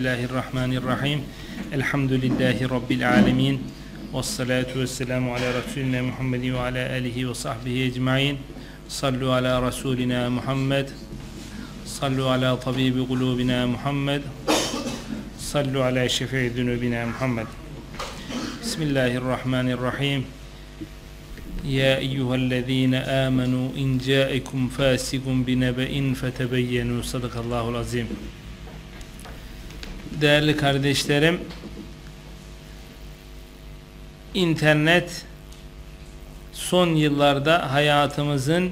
الله الرحمن الرحيم الحمد لله رب العالمين والصلاة والسلام على رسولنا محمد وعلى آله وصحبه أجمعين صلوا على رسولنا محمد صلوا على طبيب قلوبنا محمد صلوا على شفيع ذنوبنا محمد بسم الله الرحمن الرحيم يا أيها الذين آمنوا إن جاءكم فاسق بنبأ فتبينوا صدق الله العظيم Değerli kardeşlerim internet son yıllarda hayatımızın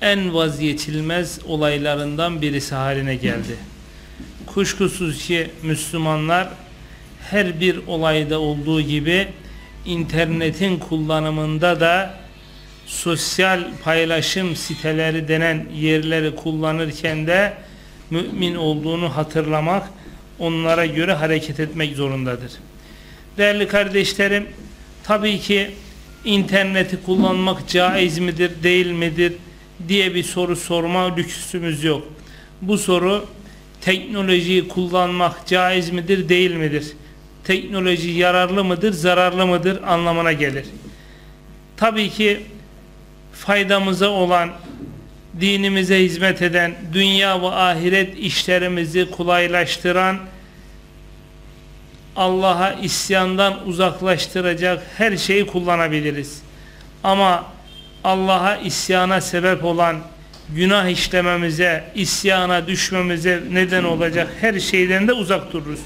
en vazgeçilmez olaylarından birisi haline geldi. Kuşkusuz ki Müslümanlar her bir olayda olduğu gibi internetin kullanımında da sosyal paylaşım siteleri denen yerleri kullanırken de mümin olduğunu hatırlamak, onlara göre hareket etmek zorundadır. Değerli kardeşlerim, tabii ki interneti kullanmak caiz midir, değil midir diye bir soru sorma lüksümüz yok. Bu soru teknolojiyi kullanmak caiz midir, değil midir? teknoloji yararlı mıdır, zararlı mıdır anlamına gelir. Tabii ki faydamıza olan, dinimize hizmet eden, dünya ve ahiret işlerimizi kolaylaştıran, Allah'a isyandan uzaklaştıracak her şeyi kullanabiliriz. Ama Allah'a isyana sebep olan, günah işlememize, isyana düşmemize neden olacak her şeyden de uzak dururuz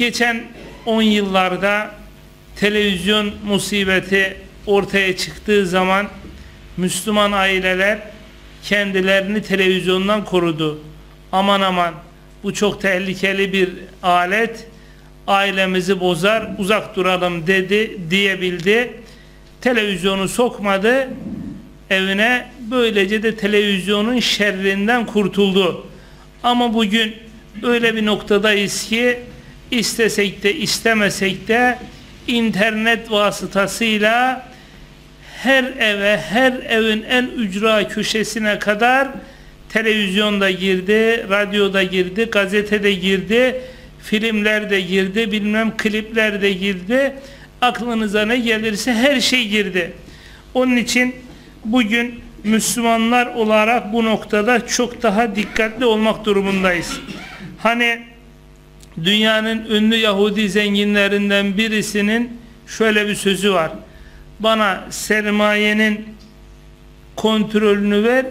geçen 10 yıllarda televizyon musibeti ortaya çıktığı zaman Müslüman aileler kendilerini televizyondan korudu. Aman aman bu çok tehlikeli bir alet ailemizi bozar uzak duralım dedi diyebildi. Televizyonu sokmadı evine böylece de televizyonun şerrinden kurtuldu. Ama bugün öyle bir noktadayız ki istesek de istemesek de internet vasıtasıyla her eve, her evin en ücra köşesine kadar televizyonda girdi, radyoda girdi, gazetede girdi, filmlerde girdi, bilmem kliplerde girdi. Aklınıza ne gelirse her şey girdi. Onun için bugün Müslümanlar olarak bu noktada çok daha dikkatli olmak durumundayız. Hani dünyanın ünlü Yahudi zenginlerinden birisinin şöyle bir sözü var. Bana sermayenin kontrolünü ver,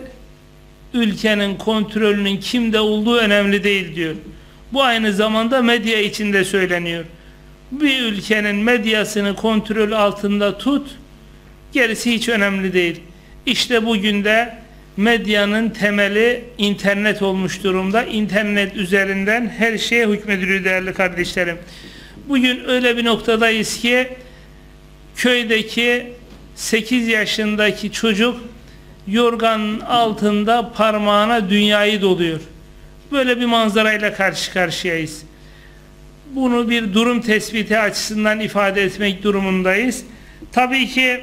ülkenin kontrolünün kimde olduğu önemli değil diyor. Bu aynı zamanda medya içinde söyleniyor. Bir ülkenin medyasını kontrol altında tut, gerisi hiç önemli değil. İşte bugün de medyanın temeli internet olmuş durumda. İnternet üzerinden her şeye hükmediliyor değerli kardeşlerim. Bugün öyle bir noktadayız ki köydeki 8 yaşındaki çocuk yorganın altında parmağına dünyayı doluyor. Böyle bir manzarayla karşı karşıyayız. Bunu bir durum tespiti açısından ifade etmek durumundayız. Tabii ki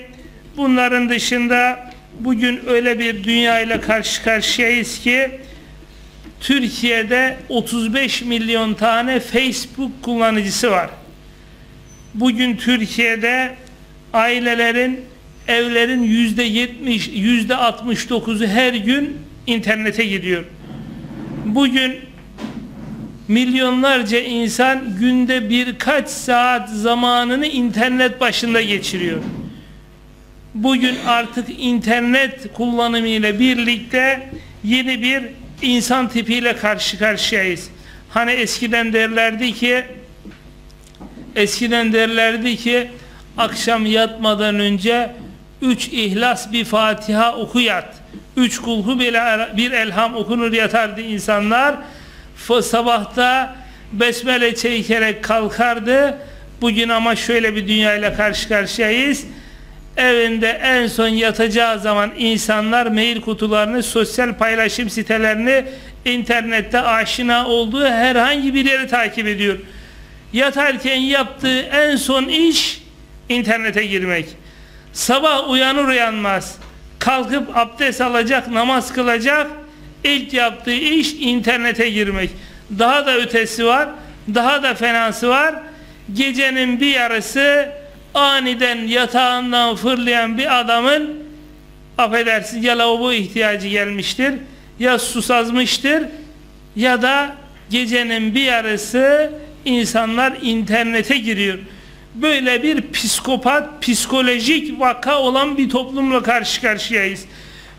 bunların dışında bugün öyle bir dünya ile karşı karşıyayız ki Türkiye'de 35 milyon tane Facebook kullanıcısı var. Bugün Türkiye'de ailelerin evlerin yüzde yetmiş, yüzde 69'u her gün internete gidiyor. Bugün milyonlarca insan günde birkaç saat zamanını internet başında geçiriyor bugün artık internet kullanımı ile birlikte yeni bir insan tipiyle karşı karşıyayız. Hani eskiden derlerdi ki eskiden derlerdi ki akşam yatmadan önce üç ihlas bir Fatiha oku yat. Üç kulhu bir elham okunur yatardı insanlar. Sabahta besmele çekerek kalkardı. Bugün ama şöyle bir dünyayla karşı karşıyayız evinde en son yatacağı zaman insanlar mail kutularını, sosyal paylaşım sitelerini internette aşina olduğu herhangi bir yeri takip ediyor. Yatarken yaptığı en son iş internete girmek. Sabah uyanır uyanmaz kalkıp abdest alacak, namaz kılacak ilk yaptığı iş internete girmek. Daha da ötesi var. Daha da fenası var. Gecenin bir yarısı aniden yatağından fırlayan bir adamın affedersin ya lavabo ihtiyacı gelmiştir ya susazmıştır ya da gecenin bir yarısı insanlar internete giriyor. Böyle bir psikopat, psikolojik vaka olan bir toplumla karşı karşıyayız.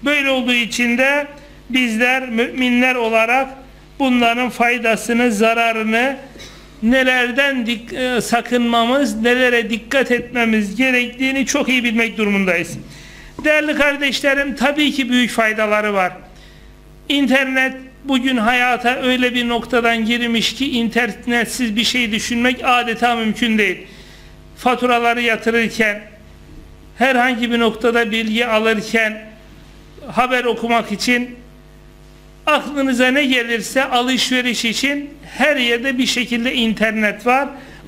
Böyle olduğu için de bizler müminler olarak bunların faydasını, zararını nelerden e, sakınmamız, nelere dikkat etmemiz gerektiğini çok iyi bilmek durumundayız. Değerli kardeşlerim tabii ki büyük faydaları var. İnternet bugün hayata öyle bir noktadan girmiş ki internetsiz bir şey düşünmek adeta mümkün değil. Faturaları yatırırken, herhangi bir noktada bilgi alırken, haber okumak için aklınıza ne gelirse alışveriş için her yerde bir şekilde internet var.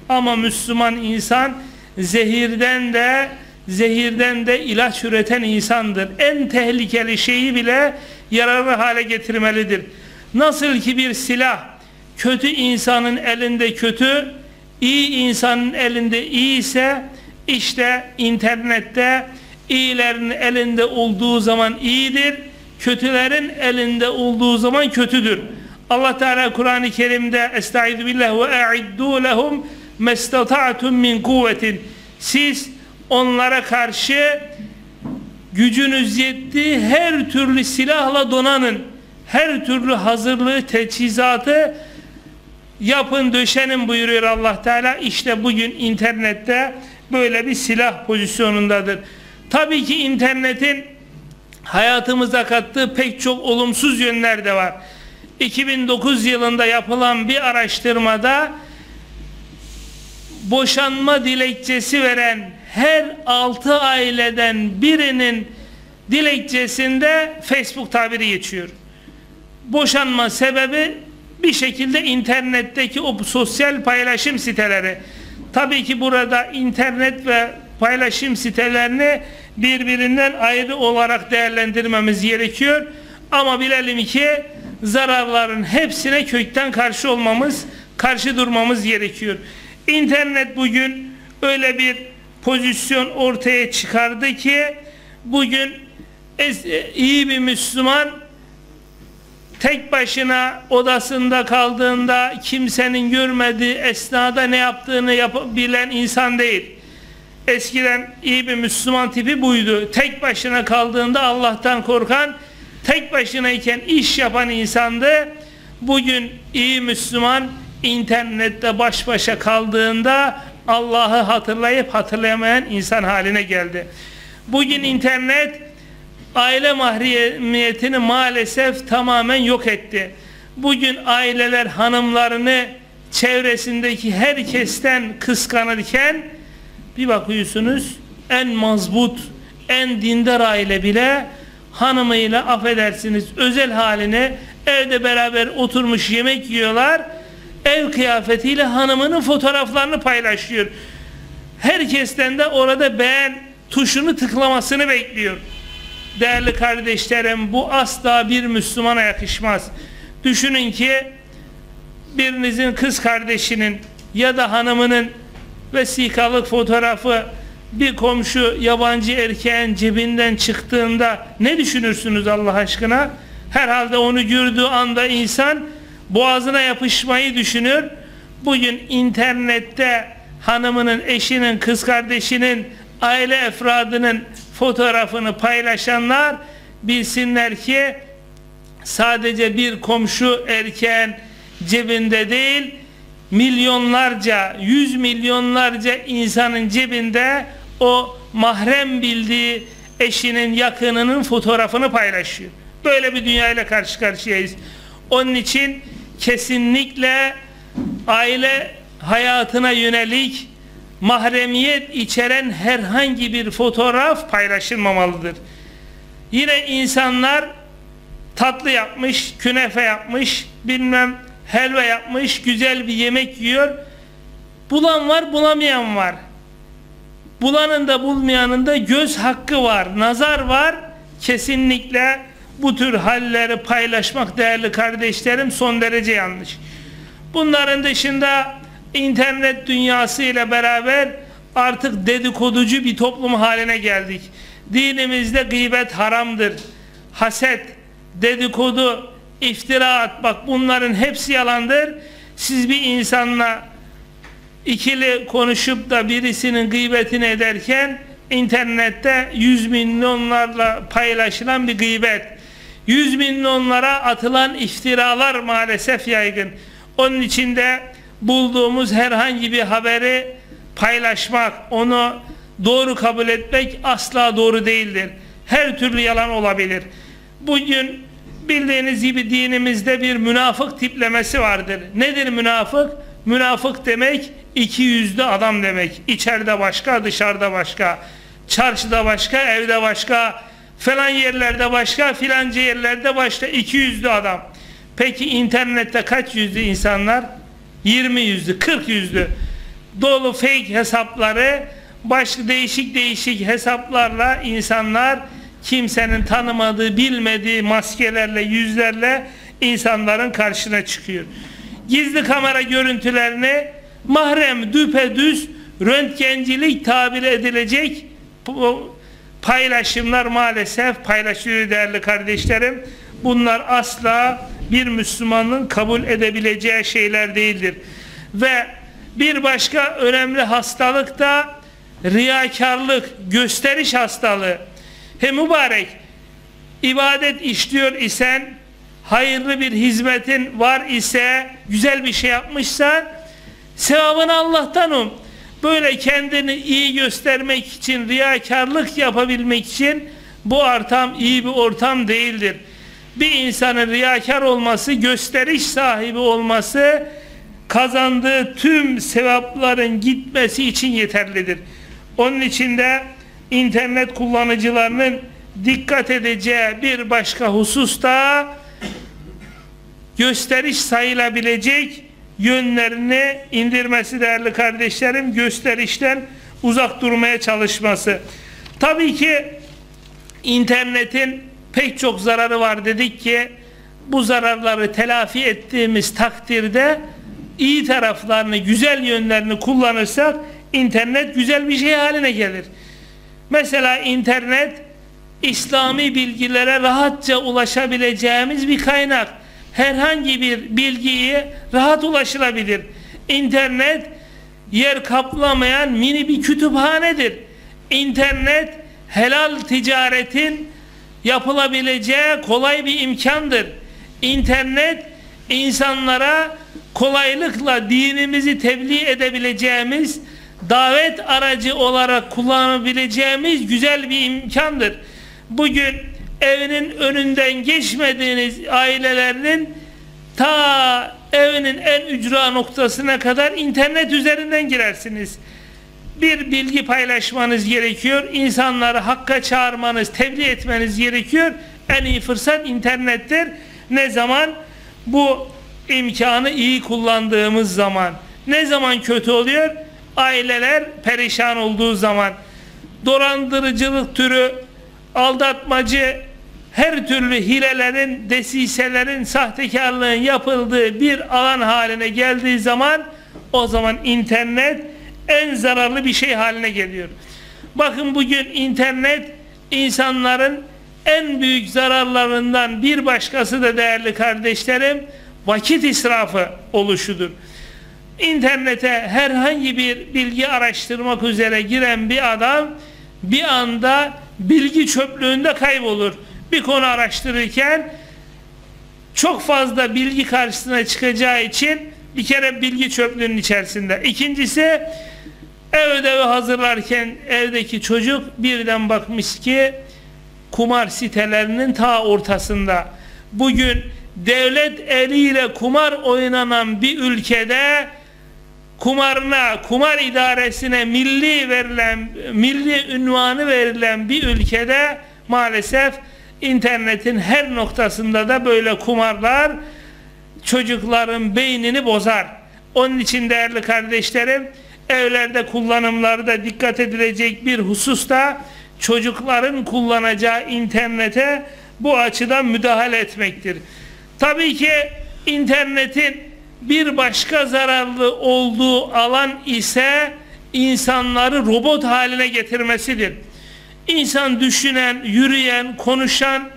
Ama Müslüman insan zehirden de zehirden de ilaç üreten insandır. En tehlikeli şeyi bile yararlı hale getirmelidir. Nasıl ki bir silah kötü insanın elinde kötü, iyi insanın elinde iyi ise işte internette iyilerin elinde olduğu zaman iyidir, kötülerin elinde olduğu zaman kötüdür. Allah Teala Kur'an-ı Kerim'de Estaizu billah ve a'iddu lehum mestata'tum min kuvvetin siz onlara karşı gücünüz yettiği her türlü silahla donanın. Her türlü hazırlığı, teçhizatı yapın, döşenin buyuruyor Allah Teala. İşte bugün internette böyle bir silah pozisyonundadır. Tabii ki internetin hayatımıza kattığı pek çok olumsuz yönler de var. 2009 yılında yapılan bir araştırmada boşanma dilekçesi veren her altı aileden birinin dilekçesinde Facebook tabiri geçiyor. Boşanma sebebi bir şekilde internetteki o sosyal paylaşım siteleri. Tabii ki burada internet ve paylaşım sitelerini birbirinden ayrı olarak değerlendirmemiz gerekiyor. Ama bilelim ki zararların hepsine kökten karşı olmamız, karşı durmamız gerekiyor. İnternet bugün öyle bir pozisyon ortaya çıkardı ki bugün iyi bir Müslüman tek başına odasında kaldığında kimsenin görmediği esnada ne yaptığını yapabilen insan değil. Eskiden iyi bir Müslüman tipi buydu. Tek başına kaldığında Allah'tan korkan, tek başınayken iş yapan insandı. Bugün iyi Müslüman internette baş başa kaldığında Allah'ı hatırlayıp hatırlayamayan insan haline geldi. Bugün internet aile mahremiyetini maalesef tamamen yok etti. Bugün aileler hanımlarını çevresindeki herkesten kıskanırken bir bakıyorsunuz en mazbut, en dindar aile bile hanımıyla affedersiniz özel haline evde beraber oturmuş yemek yiyorlar ev kıyafetiyle hanımının fotoğraflarını paylaşıyor. Herkesten de orada beğen tuşunu tıklamasını bekliyor. Değerli kardeşlerim bu asla bir Müslümana yakışmaz. Düşünün ki birinizin kız kardeşinin ya da hanımının vesikalık fotoğrafı bir komşu yabancı erkeğin cebinden çıktığında ne düşünürsünüz Allah aşkına? Herhalde onu gördüğü anda insan boğazına yapışmayı düşünür. Bugün internette hanımının, eşinin, kız kardeşinin, aile efradının fotoğrafını paylaşanlar bilsinler ki sadece bir komşu erkeğin cebinde değil milyonlarca, yüz milyonlarca insanın cebinde o mahrem bildiği eşinin, yakınının fotoğrafını paylaşıyor. Böyle bir dünyayla karşı karşıyayız. Onun için kesinlikle aile hayatına yönelik mahremiyet içeren herhangi bir fotoğraf paylaşılmamalıdır. Yine insanlar tatlı yapmış, künefe yapmış, bilmem helva yapmış, güzel bir yemek yiyor. Bulan var, bulamayan var. Bulanın da bulmayanın da göz hakkı var, nazar var. Kesinlikle bu tür halleri paylaşmak değerli kardeşlerim son derece yanlış. Bunların dışında internet dünyası ile beraber artık dedikoducu bir toplum haline geldik. Dinimizde gıybet haramdır. Haset, dedikodu, iftira atmak bunların hepsi yalandır. Siz bir insanla ikili konuşup da birisinin gıybetini ederken internette yüz milyonlarla paylaşılan bir gıybet. Yüz milyonlara atılan iftiralar maalesef yaygın. Onun içinde bulduğumuz herhangi bir haberi paylaşmak, onu doğru kabul etmek asla doğru değildir. Her türlü yalan olabilir. Bugün bildiğiniz gibi dinimizde bir münafık tiplemesi vardır. Nedir münafık? Münafık demek iki yüzlü adam demek. İçeride başka, dışarıda başka. Çarşıda başka, evde başka. Falan yerlerde başka, filanca yerlerde başka. iki yüzlü adam. Peki internette kaç yüzlü insanlar? 20 yüzlü, 40 yüzlü. Dolu fake hesapları, başka değişik değişik hesaplarla insanlar kimsenin tanımadığı, bilmediği maskelerle, yüzlerle insanların karşına çıkıyor. Gizli kamera görüntülerini mahrem, düpedüz, röntgencilik tabir edilecek paylaşımlar maalesef paylaşılıyor değerli kardeşlerim. Bunlar asla bir Müslümanın kabul edebileceği şeyler değildir. Ve bir başka önemli hastalık da riyakarlık, gösteriş hastalığı. He mübarek, ibadet işliyor isen, hayırlı bir hizmetin var ise, güzel bir şey yapmışsan, sevabını Allah'tan um. Böyle kendini iyi göstermek için, riyakarlık yapabilmek için bu ortam iyi bir ortam değildir. Bir insanın riyakar olması, gösteriş sahibi olması, kazandığı tüm sevapların gitmesi için yeterlidir. Onun için de internet kullanıcılarının dikkat edeceği bir başka husus da gösteriş sayılabilecek yönlerini indirmesi değerli kardeşlerim gösterişten uzak durmaya çalışması. Tabii ki internetin pek çok zararı var dedik ki bu zararları telafi ettiğimiz takdirde iyi taraflarını, güzel yönlerini kullanırsak internet güzel bir şey haline gelir. Mesela internet İslami bilgilere rahatça ulaşabileceğimiz bir kaynak. Herhangi bir bilgiyi rahat ulaşılabilir. İnternet yer kaplamayan mini bir kütüphanedir. İnternet helal ticaretin yapılabileceği kolay bir imkandır. İnternet insanlara kolaylıkla dinimizi tebliğ edebileceğimiz davet aracı olarak kullanabileceğimiz güzel bir imkandır. Bugün evinin önünden geçmediğiniz ailelerinin ta evinin en ücra noktasına kadar internet üzerinden girersiniz. Bir bilgi paylaşmanız gerekiyor. İnsanları hakka çağırmanız, tebliğ etmeniz gerekiyor. En iyi fırsat internettir. Ne zaman? Bu imkanı iyi kullandığımız zaman. Ne zaman kötü oluyor? aileler perişan olduğu zaman dolandırıcılık türü aldatmacı her türlü hilelerin, desiselerin, sahtekarlığın yapıldığı bir alan haline geldiği zaman o zaman internet en zararlı bir şey haline geliyor. Bakın bugün internet insanların en büyük zararlarından bir başkası da değerli kardeşlerim vakit israfı oluşudur internete herhangi bir bilgi araştırmak üzere giren bir adam bir anda bilgi çöplüğünde kaybolur. Bir konu araştırırken çok fazla bilgi karşısına çıkacağı için bir kere bilgi çöplüğünün içerisinde. İkincisi ev ödevi hazırlarken evdeki çocuk birden bakmış ki kumar sitelerinin ta ortasında. Bugün devlet eliyle kumar oynanan bir ülkede kumarına, kumar idaresine milli verilen, milli ünvanı verilen bir ülkede maalesef internetin her noktasında da böyle kumarlar çocukların beynini bozar. Onun için değerli kardeşlerim evlerde kullanımlarda dikkat edilecek bir husus da çocukların kullanacağı internete bu açıdan müdahale etmektir. Tabii ki internetin Bir başka zararlı olduğu alan ise insanları robot haline getirmesidir. İnsan düşünen, yürüyen, konuşan,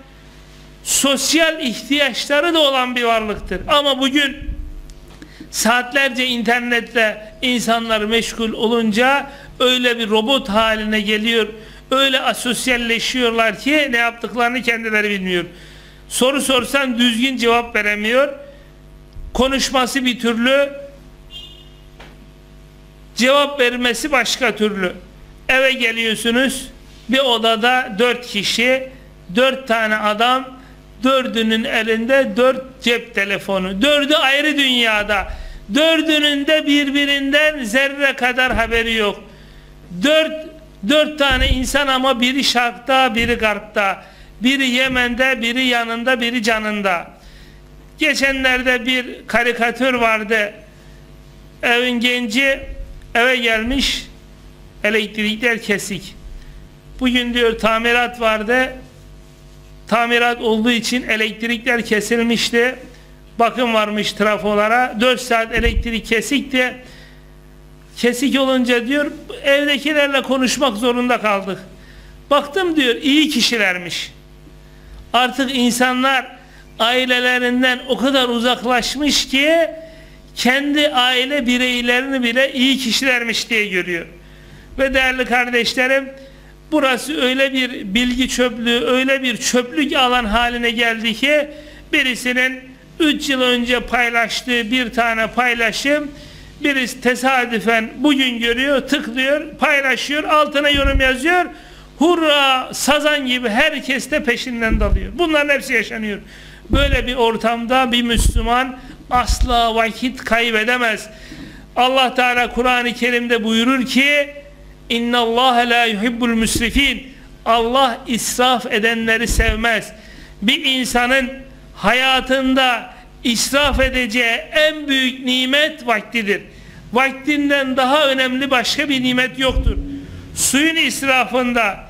sosyal ihtiyaçları da olan bir varlıktır. Ama bugün saatlerce internette insanlar meşgul olunca öyle bir robot haline geliyor. Öyle asosyalleşiyorlar ki ne yaptıklarını kendileri bilmiyor. Soru sorsan düzgün cevap veremiyor. Konuşması bir türlü, cevap vermesi başka türlü. Eve geliyorsunuz, bir odada dört kişi, dört tane adam, dördünün elinde dört cep telefonu. Dördü ayrı dünyada. Dördünün de birbirinden zerre kadar haberi yok. Dört, dört tane insan ama biri şarkta, biri garpta. Biri Yemen'de, biri yanında, biri canında. Geçenlerde bir karikatür vardı. Evin genci eve gelmiş, elektrikler kesik. Bugün diyor tamirat vardı. Tamirat olduğu için elektrikler kesilmişti. Bakım varmış trafolara. 4 saat elektrik kesikti. Kesik olunca diyor evdekilerle konuşmak zorunda kaldık. Baktım diyor iyi kişilermiş. Artık insanlar ailelerinden o kadar uzaklaşmış ki kendi aile bireylerini bile iyi kişilermiş diye görüyor. Ve değerli kardeşlerim burası öyle bir bilgi çöplüğü, öyle bir çöplük alan haline geldi ki birisinin 3 yıl önce paylaştığı bir tane paylaşım birisi tesadüfen bugün görüyor, tıklıyor, paylaşıyor, altına yorum yazıyor. Hurra, sazan gibi herkes de peşinden dalıyor. Bunların hepsi yaşanıyor. Böyle bir ortamda bir Müslüman asla vakit kaybedemez. Allah Teala Kur'an-ı Kerim'de buyurur ki İnna Allah la yuhibbul müsrifin. Allah israf edenleri sevmez. Bir insanın hayatında israf edeceği en büyük nimet vaktidir. Vaktinden daha önemli başka bir nimet yoktur. Suyun israfında,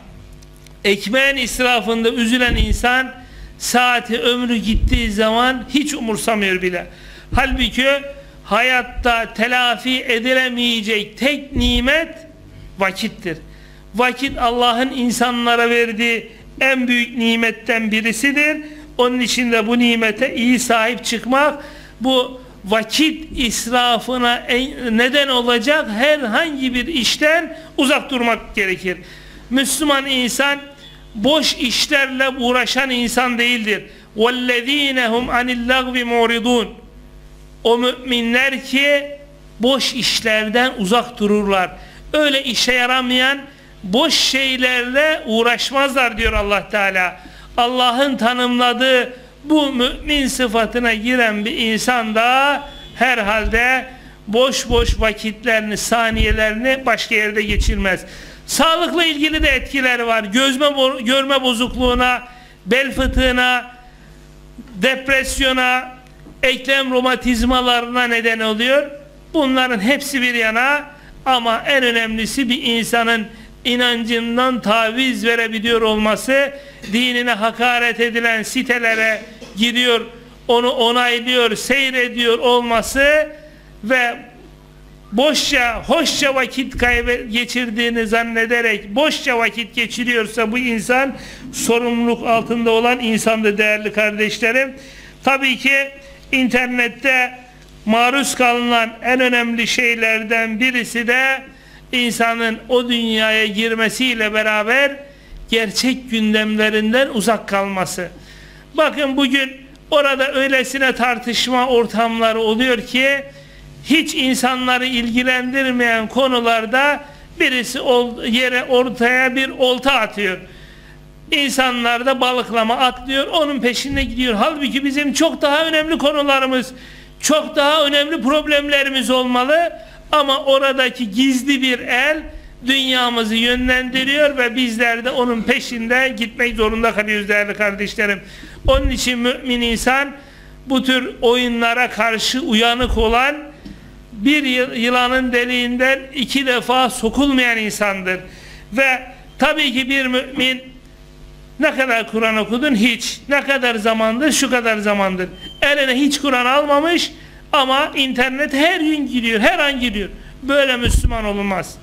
ekmeğin israfında üzülen insan saati ömrü gittiği zaman hiç umursamıyor bile. Halbuki hayatta telafi edilemeyecek tek nimet vakittir. Vakit Allah'ın insanlara verdiği en büyük nimetten birisidir. Onun için de bu nimete iyi sahip çıkmak, bu vakit israfına neden olacak herhangi bir işten uzak durmak gerekir. Müslüman insan boş işlerle uğraşan insan değildir. وَالَّذ۪ينَ هُمْ عَنِ اللَّغْوِ مُعْرِضُونَ O müminler ki boş işlerden uzak dururlar. Öyle işe yaramayan boş şeylerle uğraşmazlar diyor Allah Teala. Allah'ın tanımladığı bu mümin sıfatına giren bir insan da herhalde boş boş vakitlerini, saniyelerini başka yerde geçirmez. Sağlıkla ilgili de etkileri var. Gözme, görme bozukluğuna, bel fıtığına, depresyona, eklem romatizmalarına neden oluyor. Bunların hepsi bir yana ama en önemlisi bir insanın inancından taviz verebiliyor olması, dinine hakaret edilen sitelere giriyor, onu onaylıyor, seyrediyor olması ve boşça, hoşça vakit geçirdiğini zannederek boşça vakit geçiriyorsa bu insan sorumluluk altında olan insandı değerli kardeşlerim. Tabii ki internette maruz kalınan en önemli şeylerden birisi de insanın o dünyaya girmesiyle beraber gerçek gündemlerinden uzak kalması. Bakın bugün orada öylesine tartışma ortamları oluyor ki hiç insanları ilgilendirmeyen konularda birisi yere ortaya bir olta atıyor. İnsanlar da balıklama atlıyor, onun peşinde gidiyor. Halbuki bizim çok daha önemli konularımız, çok daha önemli problemlerimiz olmalı. Ama oradaki gizli bir el dünyamızı yönlendiriyor ve bizler de onun peşinde gitmek zorunda kalıyoruz değerli kardeşlerim. Onun için mümin insan bu tür oyunlara karşı uyanık olan bir yılanın deliğinden iki defa sokulmayan insandır. Ve tabii ki bir mümin ne kadar Kur'an okudun? Hiç. Ne kadar zamandır? Şu kadar zamandır. Eline hiç Kur'an almamış Ama internet her gün giriyor, her an giriyor. Böyle Müslüman olunmaz.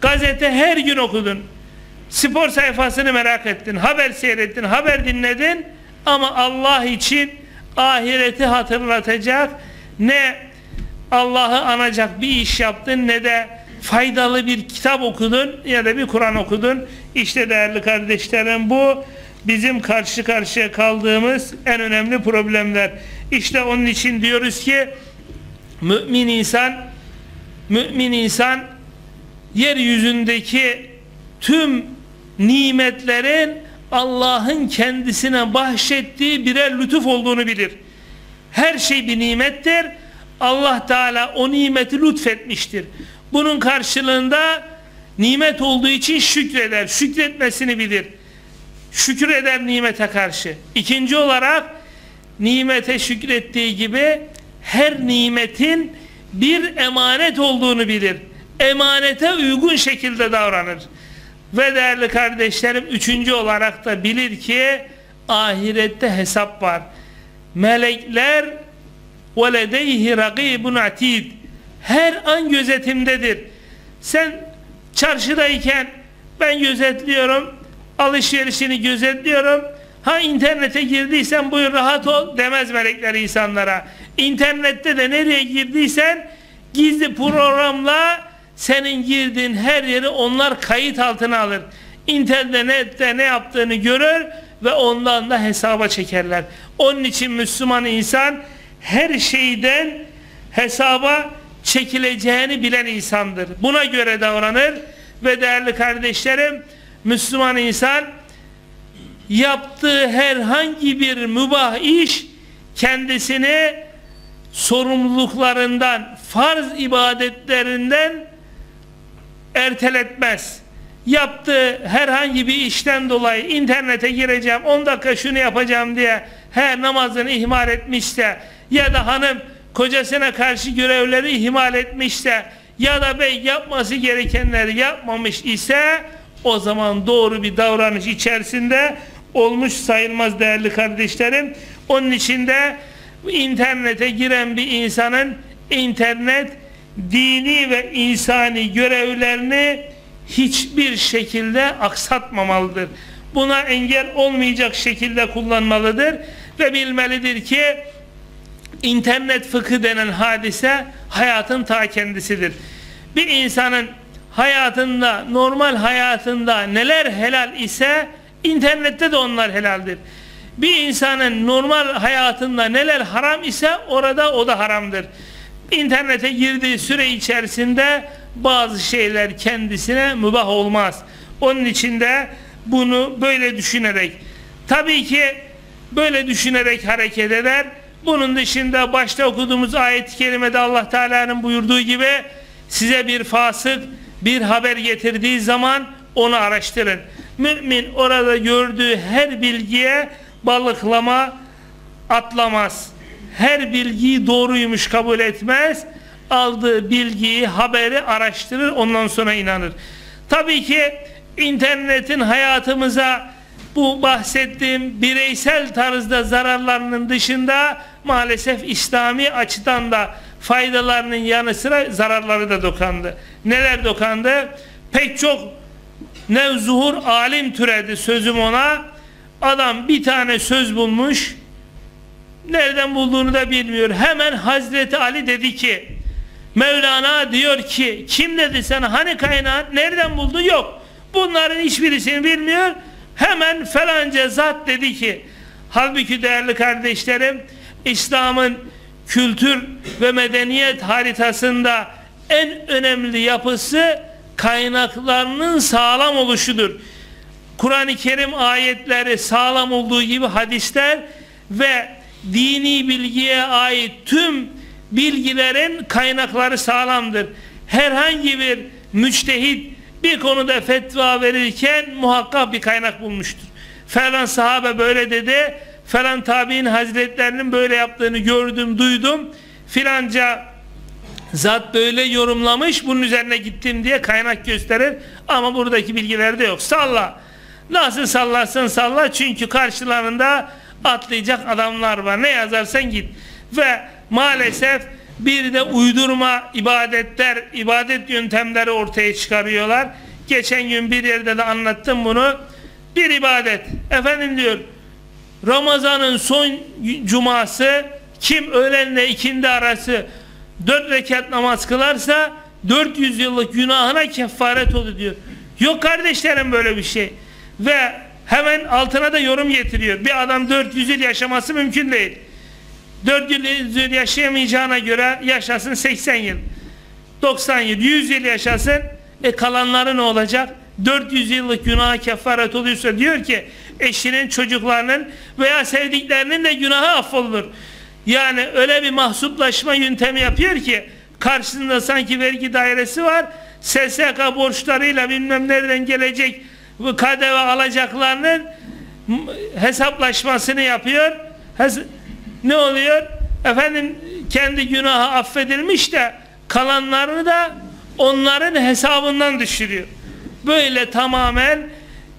Gazete her gün okudun. Spor sayfasını merak ettin, haber seyrettin, haber dinledin ama Allah için ahireti hatırlatacak ne Allah'ı anacak bir iş yaptın ne de faydalı bir kitap okudun ya da bir Kur'an okudun. İşte değerli kardeşlerim bu bizim karşı karşıya kaldığımız en önemli problemler. İşte onun için diyoruz ki mümin insan mümin insan yeryüzündeki tüm nimetlerin Allah'ın kendisine bahşettiği birer lütuf olduğunu bilir. Her şey bir nimettir. Allah Teala o nimeti lütfetmiştir. Bunun karşılığında nimet olduğu için şükreder. Şükretmesini bilir. Şükür eder nimete karşı. İkinci olarak nimete şükrettiği gibi her nimetin bir emanet olduğunu bilir. Emanete uygun şekilde davranır. Ve değerli kardeşlerim üçüncü olarak da bilir ki ahirette hesap var. Melekler وَلَدَيْهِ رَقِيبٌ atid Her an gözetimdedir. Sen çarşıdayken ben gözetliyorum, alışverişini gözetliyorum. Ha internete girdiysen buyur rahat ol demez melekler insanlara. İnternette de nereye girdiysen gizli programla senin girdiğin her yeri onlar kayıt altına alır. İnternette ne yaptığını görür ve ondan da hesaba çekerler. Onun için Müslüman insan her şeyden hesaba çekileceğini bilen insandır. Buna göre davranır ve değerli kardeşlerim Müslüman insan yaptığı herhangi bir mübah iş kendisini sorumluluklarından, farz ibadetlerinden erteletmez. Yaptığı herhangi bir işten dolayı internete gireceğim 10 dakika şunu yapacağım diye her namazını ihmal etmişse ya da hanım kocasına karşı görevleri ihmal etmişse ya da bey yapması gerekenleri yapmamış ise o zaman doğru bir davranış içerisinde olmuş sayılmaz değerli kardeşlerim. Onun içinde internete giren bir insanın internet dini ve insani görevlerini hiçbir şekilde aksatmamalıdır. Buna engel olmayacak şekilde kullanmalıdır ve bilmelidir ki internet fıkı denen hadise hayatın ta kendisidir. Bir insanın hayatında, normal hayatında neler helal ise internette de onlar helaldir. Bir insanın normal hayatında neler haram ise orada o da haramdır internete girdiği süre içerisinde bazı şeyler kendisine mübah olmaz. Onun için de bunu böyle düşünerek tabii ki böyle düşünerek hareket eder. Bunun dışında başta okuduğumuz ayet-i kerimede Allah Teala'nın buyurduğu gibi size bir fasık bir haber getirdiği zaman onu araştırın. Mümin orada gördüğü her bilgiye balıklama atlamaz her bilgiyi doğruymuş kabul etmez. Aldığı bilgiyi, haberi araştırır, ondan sonra inanır. Tabii ki internetin hayatımıza bu bahsettiğim bireysel tarzda zararlarının dışında maalesef İslami açıdan da faydalarının yanı sıra zararları da dokandı. Neler dokandı? Pek çok nevzuhur alim türedi sözüm ona. Adam bir tane söz bulmuş Nereden bulduğunu da bilmiyor. Hemen Hazreti Ali dedi ki Mevlana diyor ki kim dedi sana hani kaynağı nereden buldu yok. Bunların hiçbirisini bilmiyor. Hemen falanca zat dedi ki halbuki değerli kardeşlerim İslam'ın kültür ve medeniyet haritasında en önemli yapısı kaynaklarının sağlam oluşudur. Kur'an-ı Kerim ayetleri sağlam olduğu gibi hadisler ve dini bilgiye ait tüm bilgilerin kaynakları sağlamdır. Herhangi bir müçtehit bir konuda fetva verirken muhakkak bir kaynak bulmuştur. Falan sahabe böyle dedi. Falan tabi'in hazretlerinin böyle yaptığını gördüm, duydum. Filanca zat böyle yorumlamış bunun üzerine gittim diye kaynak gösterir ama buradaki bilgilerde yok. Salla. Nasıl sallarsın salla çünkü karşılarında atlayacak adamlar var. Ne yazarsan git. Ve maalesef bir de uydurma ibadetler, ibadet yöntemleri ortaya çıkarıyorlar. Geçen gün bir yerde de anlattım bunu. Bir ibadet. Efendim diyor Ramazan'ın son cuması kim öğlenle ikindi arası dört rekat namaz kılarsa 400 yıllık günahına kefaret olur diyor. Yok kardeşlerim böyle bir şey. Ve hemen altına da yorum getiriyor. Bir adam 400 yıl yaşaması mümkün değil. 400 yıl yaşayamayacağına göre yaşasın 80 yıl. 90 yıl, 100 yıl yaşasın. E kalanları ne olacak? 400 yıllık günaha kefaret oluyorsa diyor ki eşinin, çocuklarının veya sevdiklerinin de günahı affolur. Yani öyle bir mahsuplaşma yöntemi yapıyor ki karşısında sanki vergi dairesi var. SSK borçlarıyla bilmem nereden gelecek bu KDV alacaklarının hesaplaşmasını yapıyor. Ne oluyor? Efendim kendi günahı affedilmiş de kalanlarını da onların hesabından düşürüyor. Böyle tamamen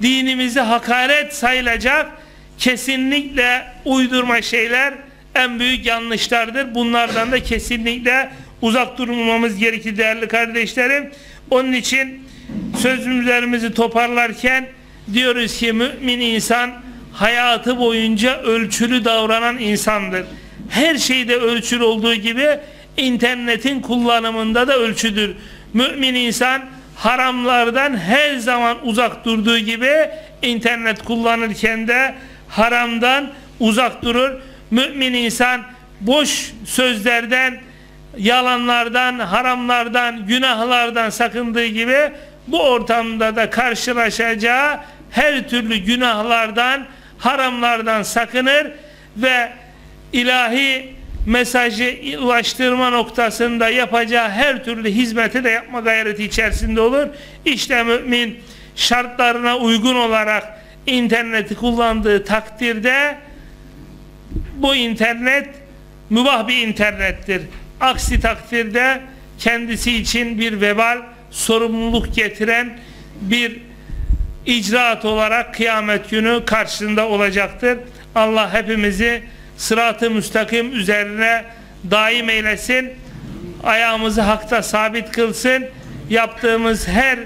dinimize hakaret sayılacak kesinlikle uydurma şeyler en büyük yanlışlardır. Bunlardan da kesinlikle uzak durmamız gerekir değerli kardeşlerim. Onun için sözümlerimizi toparlarken diyoruz ki mümin insan hayatı boyunca ölçülü davranan insandır. Her şeyde ölçülü olduğu gibi internetin kullanımında da ölçüdür. Mümin insan haramlardan her zaman uzak durduğu gibi internet kullanırken de haramdan uzak durur. Mümin insan boş sözlerden, yalanlardan, haramlardan, günahlardan sakındığı gibi bu ortamda da karşılaşacağı her türlü günahlardan, haramlardan sakınır ve ilahi mesajı ulaştırma noktasında yapacağı her türlü hizmeti de yapma gayreti içerisinde olur. İşte mümin şartlarına uygun olarak interneti kullandığı takdirde bu internet mübah bir internettir. Aksi takdirde kendisi için bir vebal, sorumluluk getiren bir icraat olarak kıyamet günü karşısında olacaktır. Allah hepimizi sıratı müstakim üzerine daim eylesin. Ayağımızı hakta sabit kılsın. Yaptığımız her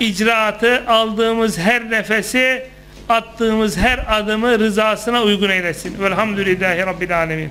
icraatı, aldığımız her nefesi, attığımız her adımı rızasına uygun eylesin. Velhamdülillahi Rabbil Alemin.